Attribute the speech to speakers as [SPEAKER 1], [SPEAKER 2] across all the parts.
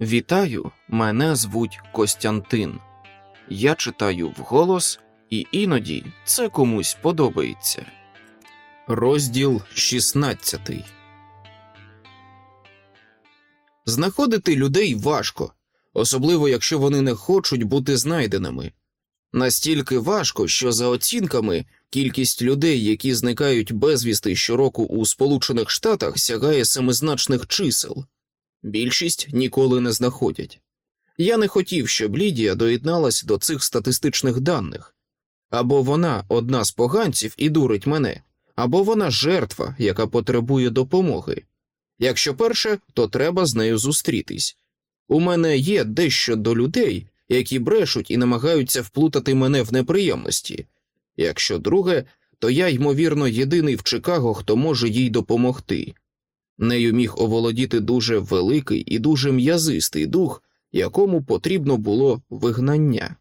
[SPEAKER 1] Вітаю, мене звуть Костянтин. Я читаю вголос, і іноді це комусь подобається. Розділ 16 Знаходити людей важко, особливо якщо вони не хочуть бути знайденими. Настільки важко, що за оцінками кількість людей, які зникають безвісти щороку у Сполучених Штатах, сягає семизначних чисел. Більшість ніколи не знаходять. Я не хотів, щоб Лідія доєдналась до цих статистичних даних або вона одна з поганців і дурить мене, або вона жертва, яка потребує допомоги. Якщо перше, то треба з нею зустрітись. У мене є дещо до людей, які брешуть і намагаються вплутати мене в неприємності. Якщо друге, то я, ймовірно, єдиний в Чикаго, хто може їй допомогти. Нею міг оволодіти дуже великий і дуже м'язистий дух, якому потрібно було вигнання.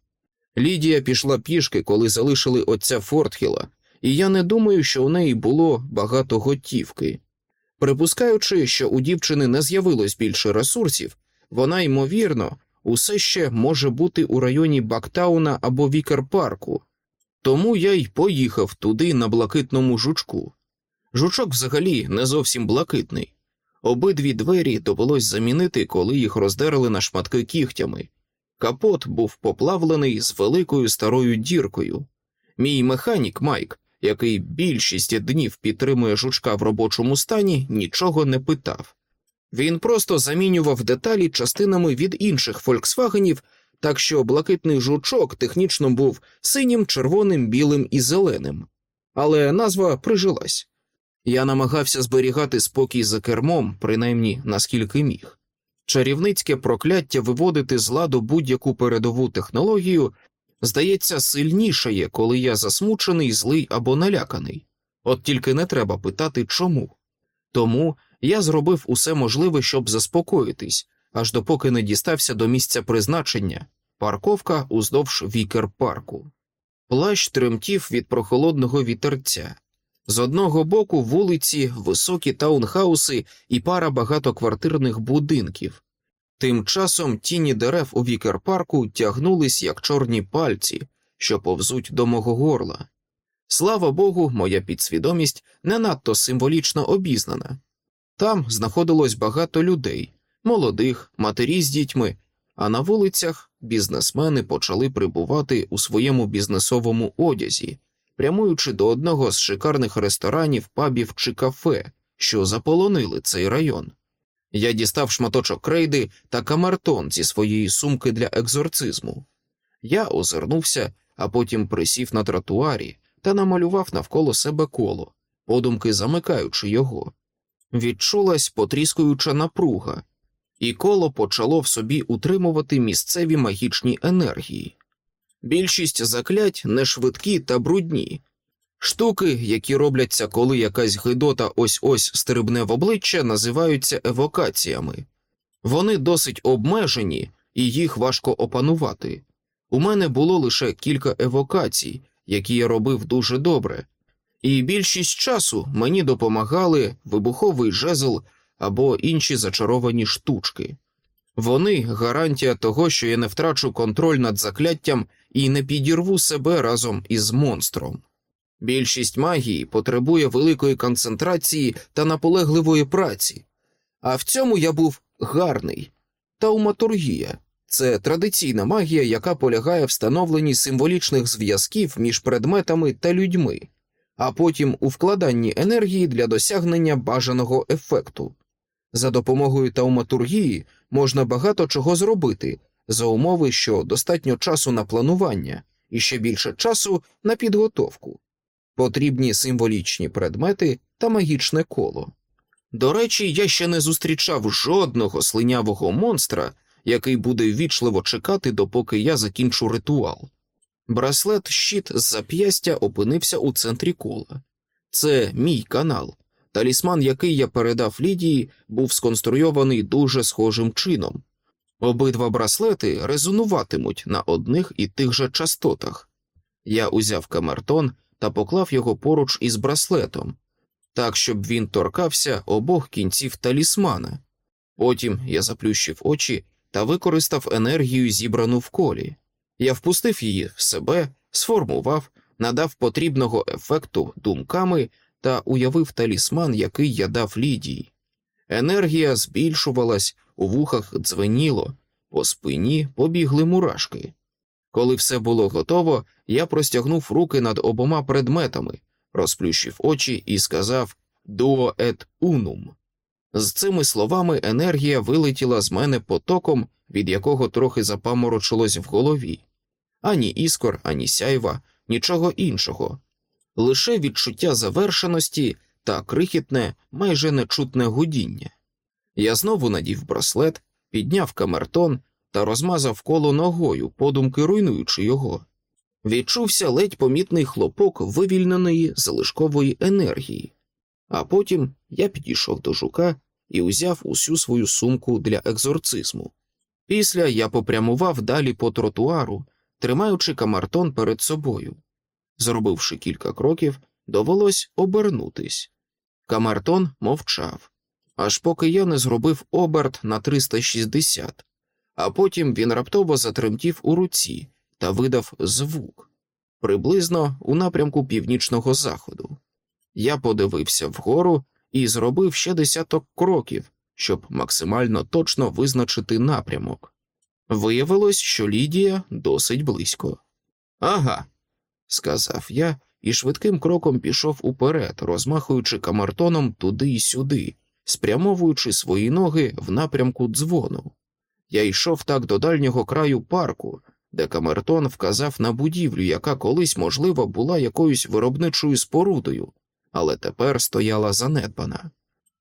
[SPEAKER 1] Лідія пішла пішки, коли залишили отця Фортхіла, і я не думаю, що у неї було багато готівки. Припускаючи, що у дівчини не з'явилось більше ресурсів, вона, ймовірно, усе ще може бути у районі Бактауна або Вікер-парку, тому я й поїхав туди на блакитному жучку. Жучок взагалі не зовсім блакитний. Обидві двері довелось замінити, коли їх роздерли на шматки кігтями. Капот був поплавлений з великою старою діркою. Мій механік Майк, який більшість днів підтримує жучка в робочому стані, нічого не питав. Він просто замінював деталі частинами від інших фольксвагенів, так що блакитний жучок технічно був синім, червоним, білим і зеленим. Але назва прижилась. Я намагався зберігати спокій за кермом, принаймні наскільки міг. Чарівницьке прокляття виводити з ладу будь-яку передову технологію здається сильнішає, коли я засмучений, злий або наляканий. От тільки не треба питати чому. Тому я зробив усе можливе, щоб заспокоїтись, аж допоки не дістався до місця призначення парковка уздовж вікер парку. Плащ тремтів від прохолодного вітерця. З одного боку вулиці, високі таунхауси і пара багатоквартирних будинків. Тим часом тіні дерев у вікер-парку тягнулись, як чорні пальці, що повзуть до мого горла. Слава Богу, моя підсвідомість не надто символічно обізнана. Там знаходилось багато людей, молодих, матері з дітьми, а на вулицях бізнесмени почали прибувати у своєму бізнесовому одязі прямуючи до одного з шикарних ресторанів, пабів чи кафе, що заполонили цей район. Я дістав шматочок крейди та камертон зі своєї сумки для екзорцизму. Я озирнувся, а потім присів на тротуарі та намалював навколо себе коло, подумки замикаючи його. Відчулась потріскуюча напруга, і коло почало в собі утримувати місцеві магічні енергії. Більшість заклять не швидкі та брудні. Штуки, які робляться, коли якась гидота ось ось стрибне в обличчя, називаються евокаціями. Вони досить обмежені і їх важко опанувати. У мене було лише кілька евокацій, які я робив дуже добре, і більшість часу мені допомагали вибуховий жезл або інші зачаровані штучки. Вони гарантія того, що я не втрачу контроль над закляттям і не підірву себе разом із монстром. Більшість магії потребує великої концентрації та наполегливої праці, а в цьому я був гарний. Тауматургія це традиційна магія, яка полягає в встановленні символічних зв'язків між предметами та людьми, а потім у вкладанні енергії для досягнення бажаного ефекту. За допомогою тауматургії можна багато чого зробити, за умови, що достатньо часу на планування і ще більше часу на підготовку, потрібні символічні предмети та магічне коло. До речі, я ще не зустрічав жодного слинявого монстра, який буде ввічливо чекати, допоки я закінчу ритуал. Браслет щит з зап'ястя опинився у центрі кола. Це мій канал. Талісман, який я передав Лідії, був сконструйований дуже схожим чином. Обидва браслети резонуватимуть на одних і тих же частотах. Я узяв камертон та поклав його поруч із браслетом, так, щоб він торкався обох кінців талісмана. Потім я заплющив очі та використав енергію, зібрану в колі. Я впустив її в себе, сформував, надав потрібного ефекту думками та уявив талісман, який я дав Лідії. Енергія збільшувалась, у вухах дзвеніло, по спині побігли мурашки. Коли все було готово, я простягнув руки над обома предметами, розплющив очі і сказав «Duo et unum». З цими словами енергія вилетіла з мене потоком, від якого трохи запаморочилось в голові. Ані іскор, ані сяйва, нічого іншого, лише відчуття завершеності та крихітне, майже нечутне гудіння. Я знову надів браслет, підняв камертон та розмазав коло ногою, подумки руйнуючи його. Відчувся ледь помітний хлопок вивільненої залишкової енергії, а потім я підійшов до жука і узяв усю свою сумку для екзорцизму. Після я попрямував далі по тротуару, тримаючи камартон перед собою. Зробивши кілька кроків, довелось обернутись. Камартон мовчав, аж поки я не зробив оберт на 360, а потім він раптово затремтів у руці та видав звук приблизно у напрямку північного заходу. Я подивився вгору і зробив ще десяток кроків, щоб максимально точно визначити напрямок. Виявилось, що Лідія досить близько. Ага, сказав я і швидким кроком пішов уперед, розмахуючи камартоном туди й сюди, спрямовуючи свої ноги в напрямку дзвону. Я йшов так до дальнього краю парку, де камертон вказав на будівлю, яка колись, можливо, була якоюсь виробничою спорудою, але тепер стояла занедбана.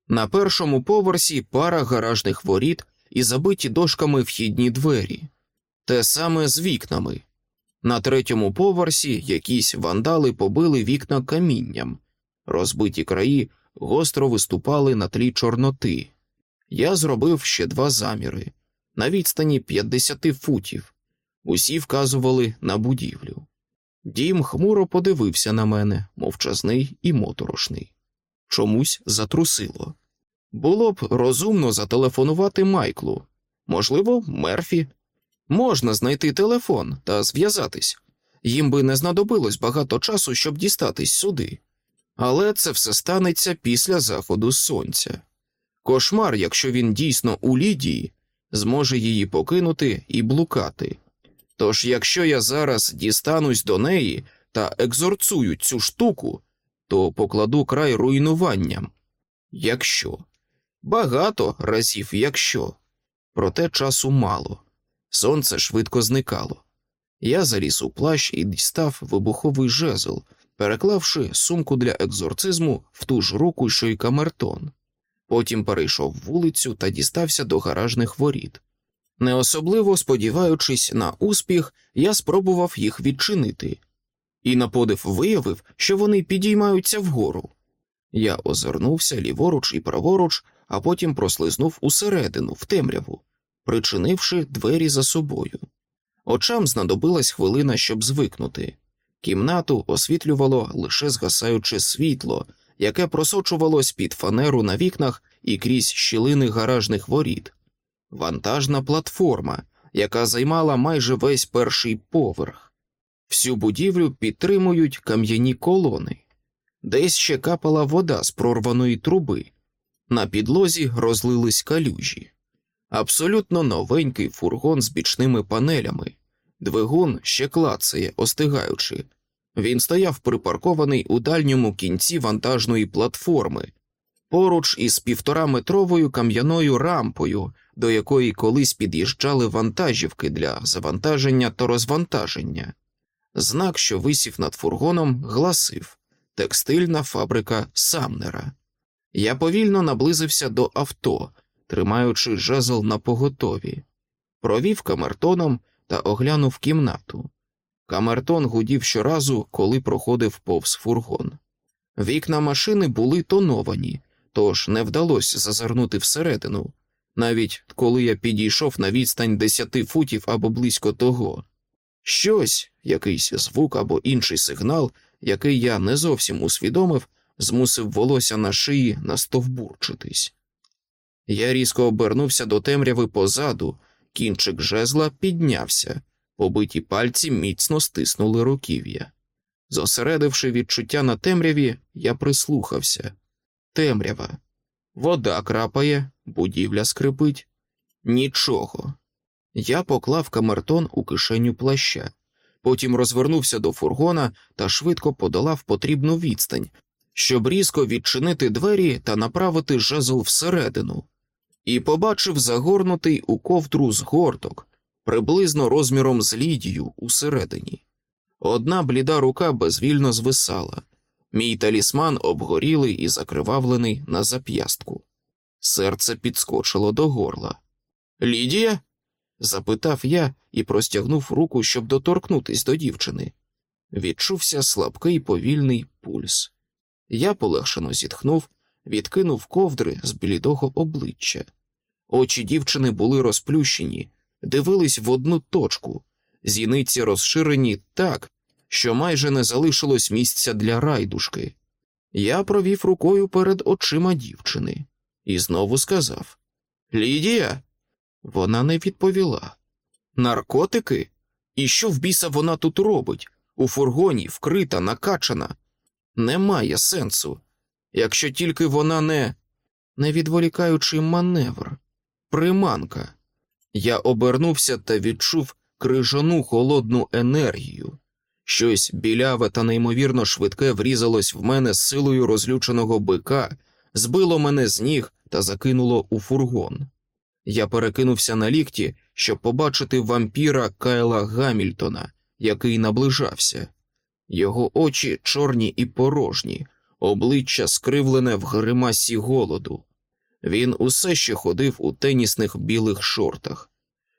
[SPEAKER 1] На першому поверсі пара гаражних воріт і забиті дошками вхідні двері, те саме з вікнами. На третьому поверсі якісь вандали побили вікна камінням, розбиті краї гостро виступали на тлі чорноти. Я зробив ще два заміри на відстані 50 футів, усі вказували на будівлю. Дім хмуро подивився на мене, мовчазний і моторошний. Чомусь затрусило. Було б розумно зателефонувати Майклу, можливо, Мерфі. Можна знайти телефон та зв'язатись. Їм би не знадобилось багато часу, щоб дістатись сюди. Але це все станеться після заходу сонця. Кошмар, якщо він дійсно у Лідії, зможе її покинути і блукати. Тож, якщо я зараз дістанусь до неї та екзорцую цю штуку, то покладу край руйнуванням. Якщо багато разів, якщо, проте часу мало. Сонце швидко зникало. Я заліз у плащ і дістав вибуховий жезл, переклавши сумку для екзорцизму в ту ж руку, що й камертон. Потім перейшов вулицю та дістався до гаражних воріт. Не особливо сподіваючись на успіх, я спробував їх відчинити, і на подив виявив, що вони підіймаються вгору. Я озирнувся ліворуч і праворуч, а потім прослизнув усередину, в темряву, причинивши двері за собою. Очам знадобилась хвилина, щоб звикнути. Кімнату освітлювало лише згасаюче світло, яке просочувалось під фанеру на вікнах і крізь щілини гаражних воріт, вантажна платформа, яка займала майже весь перший поверх. Всю будівлю підтримують кам'яні колони, десь ще капала вода з прорваної труби, на підлозі розлились калюжі. Абсолютно новенький фургон з бічними панелями, двигун ще клацає, остигаючи. Він стояв припаркований у дальньому кінці вантажної платформи, поруч із півтораметровою кам'яною рампою, до якої колись під'їжджали вантажівки для завантаження та розвантаження. Знак, що висів над фургоном, гласив текстильна фабрика Самнера. Я повільно наблизився до авто, тримаючи жезл на поготові, провів камертоном та оглянув кімнату. Камертон гудів щоразу, коли проходив повз фургон. Вікна машини були тоновані, тож не вдалося зазирнути всередину, навіть коли я підійшов на відстань десяти футів або близько того. Щось, якийсь звук або інший сигнал, який я не зовсім усвідомив, змусив волосся на шиї настовбурчитись. Я різко обернувся до темряви позаду Кінчик жезла піднявся, побиті пальці міцно стиснули руків'я. Зосередивши відчуття на темряві, я прислухався. Темрява. Вода крапає, будівля скрипить. Нічого. Я поклав камертон у кишеню плаща, потім розвернувся до фургона та швидко подолав потрібну відстань, щоб різко відчинити двері та направити жезл всередину, і побачив загорнутий у ковдру згорток, приблизно розміром з лідію усередині. Одна бліда рука безвільно звисала, мій талісман обгорілий і закривавлений на зап'ястку. Серце підскочило до горла. Лідія? запитав я і простягнув руку, щоб доторкнутись до дівчини. Відчувся слабкий повільний пульс. Я полегшено зітхнув, відкинув ковдри з блідого обличчя. Очі дівчини були розплющені, дивились в одну точку, зіниці розширені так, що майже не залишилось місця для райдушки. Я провів рукою перед очима дівчини і знову сказав: Лідія? Вона не відповіла. Наркотики? І що в біса вона тут робить? У фургоні, вкрита, накачана. Немає сенсу, якщо тільки вона не не відволікаючи маневр, приманка. Я обернувся та відчув крижану холодну енергію. Щось біляве та неймовірно швидке врізалось в мене з силою розлюченого бика, збило мене з ніг та закинуло у фургон. Я перекинувся на лікті, щоб побачити вампіра Кайла Гамільтона, який наближався. Його очі чорні і порожні, обличчя скривлене в гримасі голоду. Він усе ще ходив у тенісних білих шортах.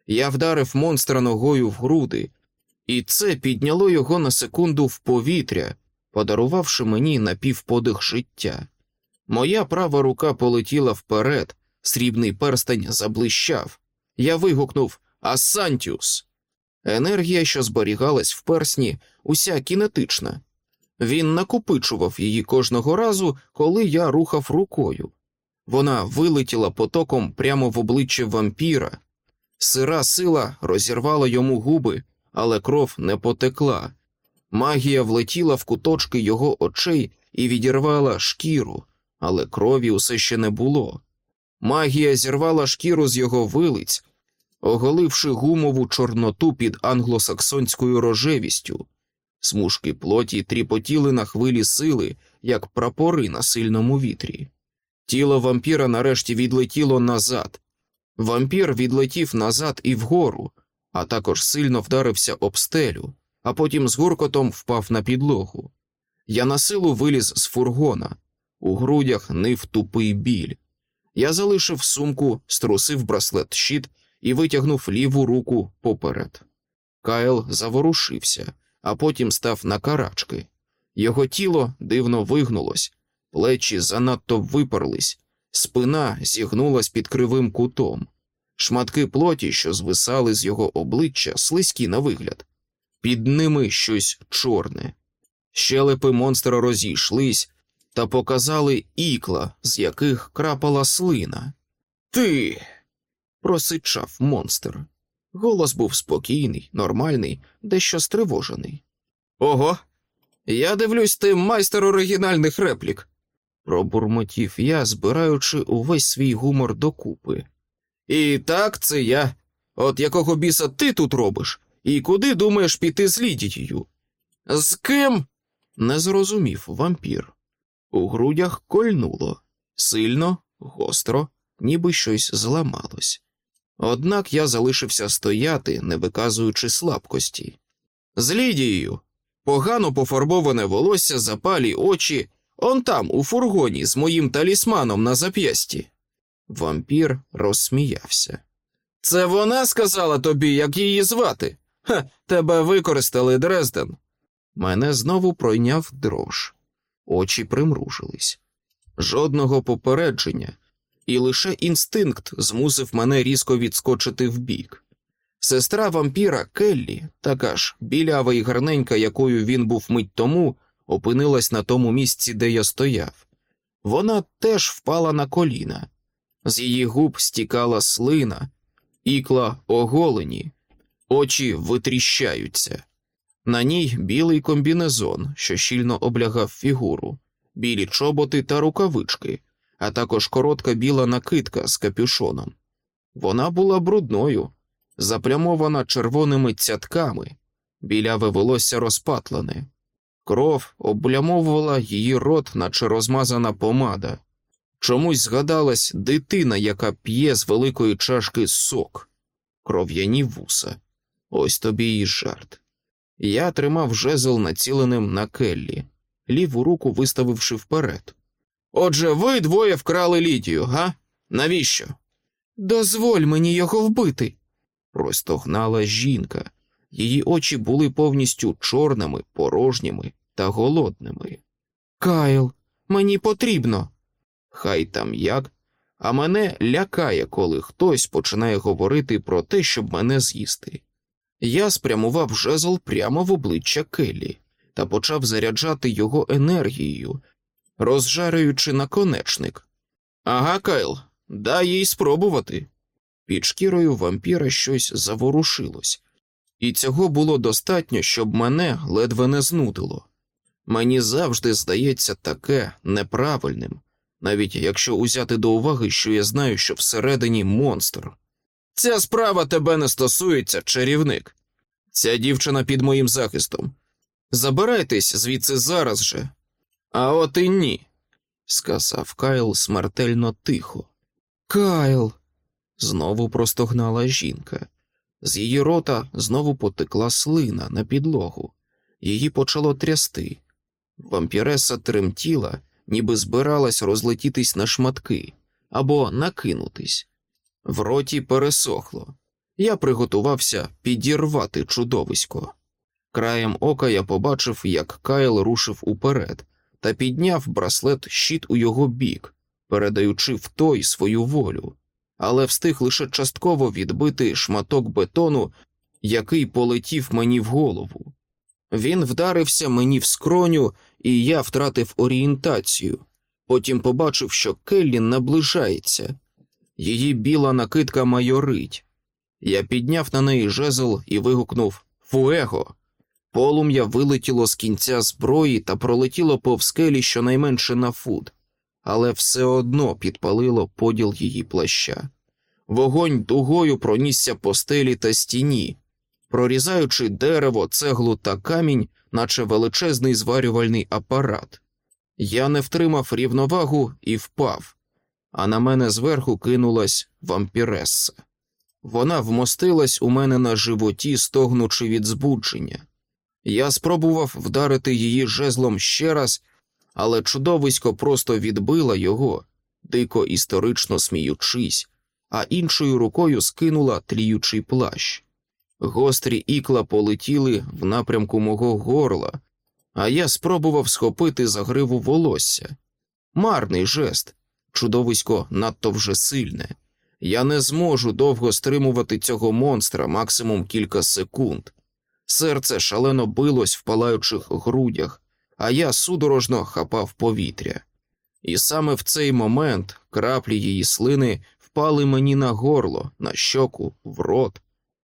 [SPEAKER 1] Я вдарив монстра ногою в груди, і це підняло його на секунду в повітря, подарувавши мені напівподих життя. Моя права рука полетіла вперед, срібний перстень заблищав. Я вигукнув Асантіус. Енергія, що зберігалась в персні, уся кінетична. Він накопичував її кожного разу, коли я рухав рукою. Вона вилетіла потоком прямо в обличчя вампіра. Сира сила розірвала йому губи, але кров не потекла. Магія влетіла в куточки його очей і відірвала шкіру, але крові усе ще не було. Магія зірвала шкіру з його вилиць, оголивши гумову чорноту під англосаксонською рожевістю. Смужки плоті тріпотіли на хвилі сили, як прапори на сильному вітрі. Тіло вампіра нарешті відлетіло назад. Вампір відлетів назад і вгору, а також сильно вдарився об стелю, а потім з гуркотом впав на підлогу. Я на силу виліз з фургона, у грудях нив тупий біль. Я залишив сумку, струсив браслет щит і витягнув ліву руку поперед. Кайл заворушився, а потім став на карачки. Його тіло дивно вигнулось, плечі занадто випарлись, спина зігнулась під кривим кутом, шматки плоті, що звисали з його обличчя, слизькі на вигляд, під ними щось чорне. Щелепи монстра розійшлись та показали ікла, з яких крапала слина. Ти. просичав монстр. Голос був спокійний, нормальний, дещо стривожений. Ого, я дивлюсь, ти майстер оригінальних реплік, пробурмотів я, збираючи увесь свій гумор докупи. І так це я. От якого біса ти тут робиш, і куди думаєш піти з Лідією? З ким? не зрозумів вампір. У грудях кольнуло сильно, гостро, ніби щось зламалось. Однак я залишився стояти, не виказуючи слабкості. З Лідією погано пофарбоване волосся, запалі очі, он там, у фургоні, з моїм талісманом на зап'ясті. Вампір розсміявся. Це вона сказала тобі, як її звати? Ха, тебе використали Дрезден. Мене знову пройняв дрож, очі примружились. Жодного попередження, і лише інстинкт змусив мене різко відскочити вбік. Сестра вампіра Келлі, така ж білява і гарненька, якою він був мить тому, опинилась на тому місці, де я стояв. Вона теж впала на коліна, з її губ стікала слина, ікла оголені, очі витріщаються. На ній білий комбінезон, що щільно облягав фігуру, білі чоботи та рукавички, а також коротка біла накидка з капюшоном. Вона була брудною, заплямована червоними цятками, біляве волосся розпатлене. Кров облямовувала її рот, наче розмазана помада. Чомусь згадалась дитина, яка п'є з великої чашки сок, кров'яні вуса. Ось тобі і жарт. Я тримав жезл націленим на келлі, ліву руку виставивши вперед. Отже, ви двоє вкрали Лідію, га? Навіщо? Дозволь мені його вбити. простогнала жінка. Її очі були повністю чорними, порожніми та голодними. Кайл, мені потрібно. Хай там як, а мене лякає, коли хтось починає говорити про те, щоб мене з'їсти. Я спрямував жезл прямо в обличчя Келлі та почав заряджати його енергією, розжарюючи наконечник. Ага, Кайл, дай їй спробувати. Під шкірою вампіра щось заворушилось, і цього було достатньо, щоб мене ледве не знудило. Мені завжди здається таке неправильним, навіть якщо узяти до уваги, що я знаю, що всередині монстр. Ця справа тебе не стосується, чарівник. Ця дівчина під моїм захистом. Забирайтесь звідси зараз же. А от і ні, сказав Кайл смертельно тихо. Кайл. знову простогнала жінка. З її рота знову потекла слина на підлогу, її почало трясти. Вампіреса тремтіла, ніби збиралась розлетітись на шматки або накинутись. В роті пересохло. Я приготувався підірвати чудовисько. Краєм ока я побачив, як Кайл рушив уперед та підняв браслет щит у його бік, передаючи в той свою волю, але встиг лише частково відбити шматок бетону, який полетів мені в голову. Він вдарився мені в скроню, і я втратив орієнтацію. Потім побачив, що Келлі наближається. Її біла накидка майорить. Я підняв на неї жезл і вигукнув Фуего. Полум'я вилетіло з кінця зброї та пролетіло повз скелі щонайменше на фут, але все одно підпалило поділ її плаща. Вогонь дугою пронісся по стелі та стіні, прорізаючи дерево, цеглу та камінь, наче величезний зварювальний апарат. Я не втримав рівновагу і впав, а на мене зверху кинулась вампіресса. Вона вмостилась у мене на животі, стогнучи від збудження. Я спробував вдарити її жезлом ще раз, але чудовисько просто відбила його, дико історично сміючись, а іншою рукою скинула тліючий плащ. Гострі ікла полетіли в напрямку мого горла, а я спробував схопити за гриву волосся. Марний жест, чудовисько надто вже сильне. Я не зможу довго стримувати цього монстра максимум кілька секунд. Серце шалено билось в палаючих грудях, а я судорожно хапав повітря. І саме в цей момент краплі її слини впали мені на горло, на щоку, в рот,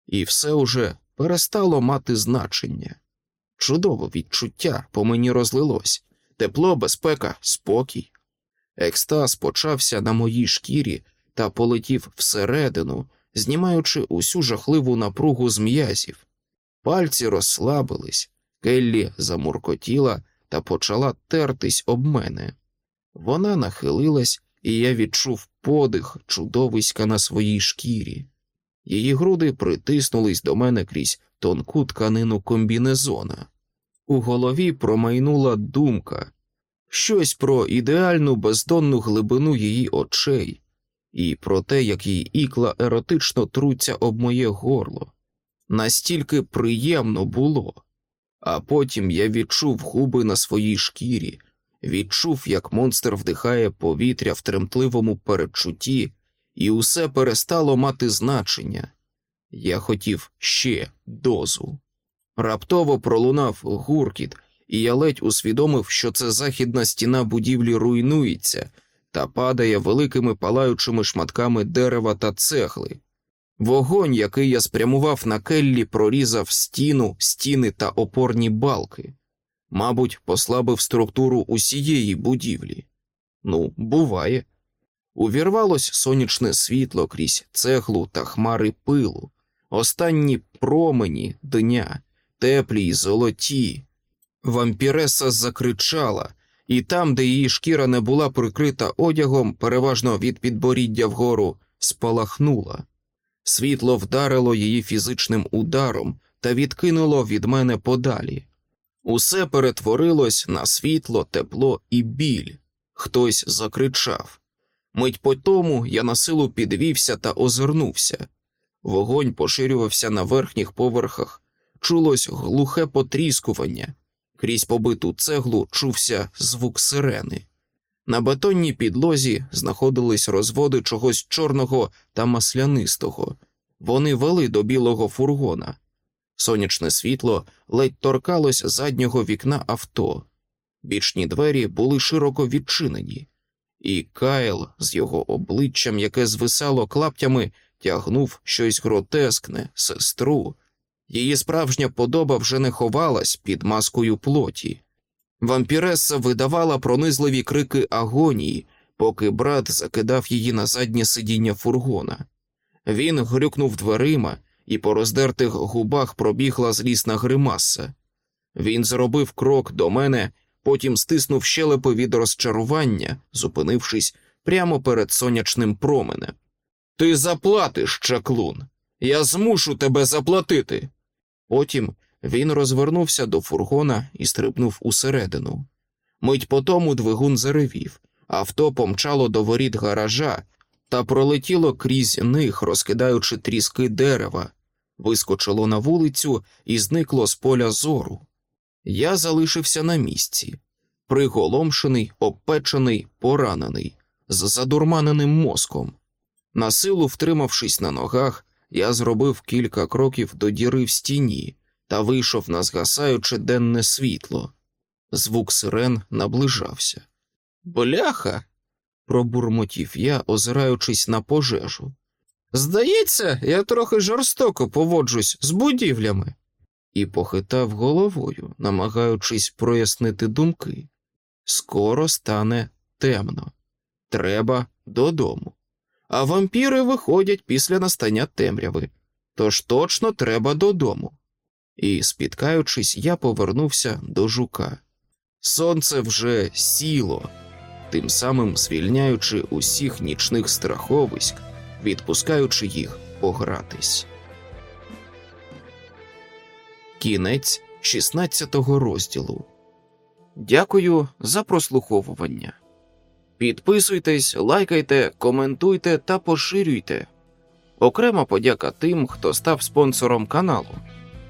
[SPEAKER 1] і все уже перестало мати значення. Чудове відчуття по мені розлилось тепло, безпека, спокій. Екстаз почався на моїй шкірі та полетів всередину, знімаючи усю жахливу напругу з м'язів. Пальці розслабились, Келлі замуркотіла та почала тертись об мене. Вона нахилилась, і я відчув подих чудовиська на своїй шкірі. Її груди притиснулись до мене крізь тонку тканину комбінезона. У голові промайнула думка щось про ідеальну бездонну глибину її очей і про те, як її ікла еротично труться об моє горло. Настільки приємно було, а потім я відчув губи на своїй шкірі, відчув, як монстр вдихає повітря в тремтливому передчутті, і усе перестало мати значення. Я хотів ще дозу. Раптово пролунав гуркіт, і я ледь усвідомив, що це західна стіна будівлі руйнується та падає великими палаючими шматками дерева та цегли. Вогонь, який я спрямував на келлі, прорізав стіну, стіни та опорні балки. Мабуть, послабив структуру усієї будівлі. Ну, буває. Увірвалось сонячне світло крізь цеглу та хмари пилу, останні промені дня, теплі й золоті. Вампіреса закричала, і там, де її шкіра не була прикрита одягом, переважно від підборіддя вгору, спалахнула. Світло вдарило її фізичним ударом та відкинуло від мене подалі. Усе перетворилось на світло, тепло і біль. Хтось закричав. Мить по тому я на силу підвівся та озирнувся. Вогонь поширювався на верхніх поверхах, чулось глухе потріскування. Крізь побиту цеглу чувся звук сирени. На бетонній підлозі знаходились розводи чогось чорного та маслянистого. Вони вели до білого фургона. Сонячне світло ледь торкалось заднього вікна авто. Бічні двері були широко відчинені, і Кайл з його обличчям, яке звисало клаптями, тягнув щось гротескне, сестру. Її справжня подоба вже не ховалась під маскою плоті. Вампіреса видавала пронизливі крики агонії, поки брат закидав її на заднє сидіння фургона. Він грюкнув дверима, і по роздертих губах пробігла злісна гримаса. Він зробив крок до мене, потім стиснув щелепи від розчарування, зупинившись прямо перед сонячним променем. Ти заплатиш, чаклун. Я змушу тебе заплатити. Потім він розвернувся до фургона і стрибнув усередину. Мить по тому двигун заревів, авто помчало до воріт гаража та пролетіло крізь них, розкидаючи тріски дерева, вискочило на вулицю і зникло з поля зору. Я залишився на місці, приголомшений, обпечений, поранений, з задурманеним мозком. На силу втримавшись на ногах, я зробив кілька кроків до діри в стіні та вийшов на згасаюче денне світло. Звук сирен наближався. Бляха. пробурмотів я, озираючись на пожежу. Здається, я трохи жорстоко поводжусь з будівлями, і похитав головою, намагаючись прояснити думки. Скоро стане темно. Треба додому. А вампіри виходять після настання темряви, тож точно треба додому. І, спіткаючись, я повернувся до жука. Сонце вже сіло, тим самим звільняючи усіх нічних страховиськ, відпускаючи їх погратись. Кінець 16 розділу. Дякую за прослуховування. Підписуйтесь, лайкайте, коментуйте та поширюйте. Окрема подяка тим, хто став спонсором каналу.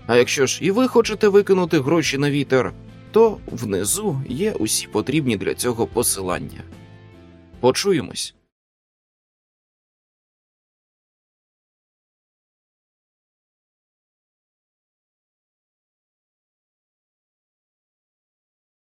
[SPEAKER 1] А якщо ж і ви хочете викинути гроші на вітер, то внизу є усі потрібні для цього посилання. Почуємось.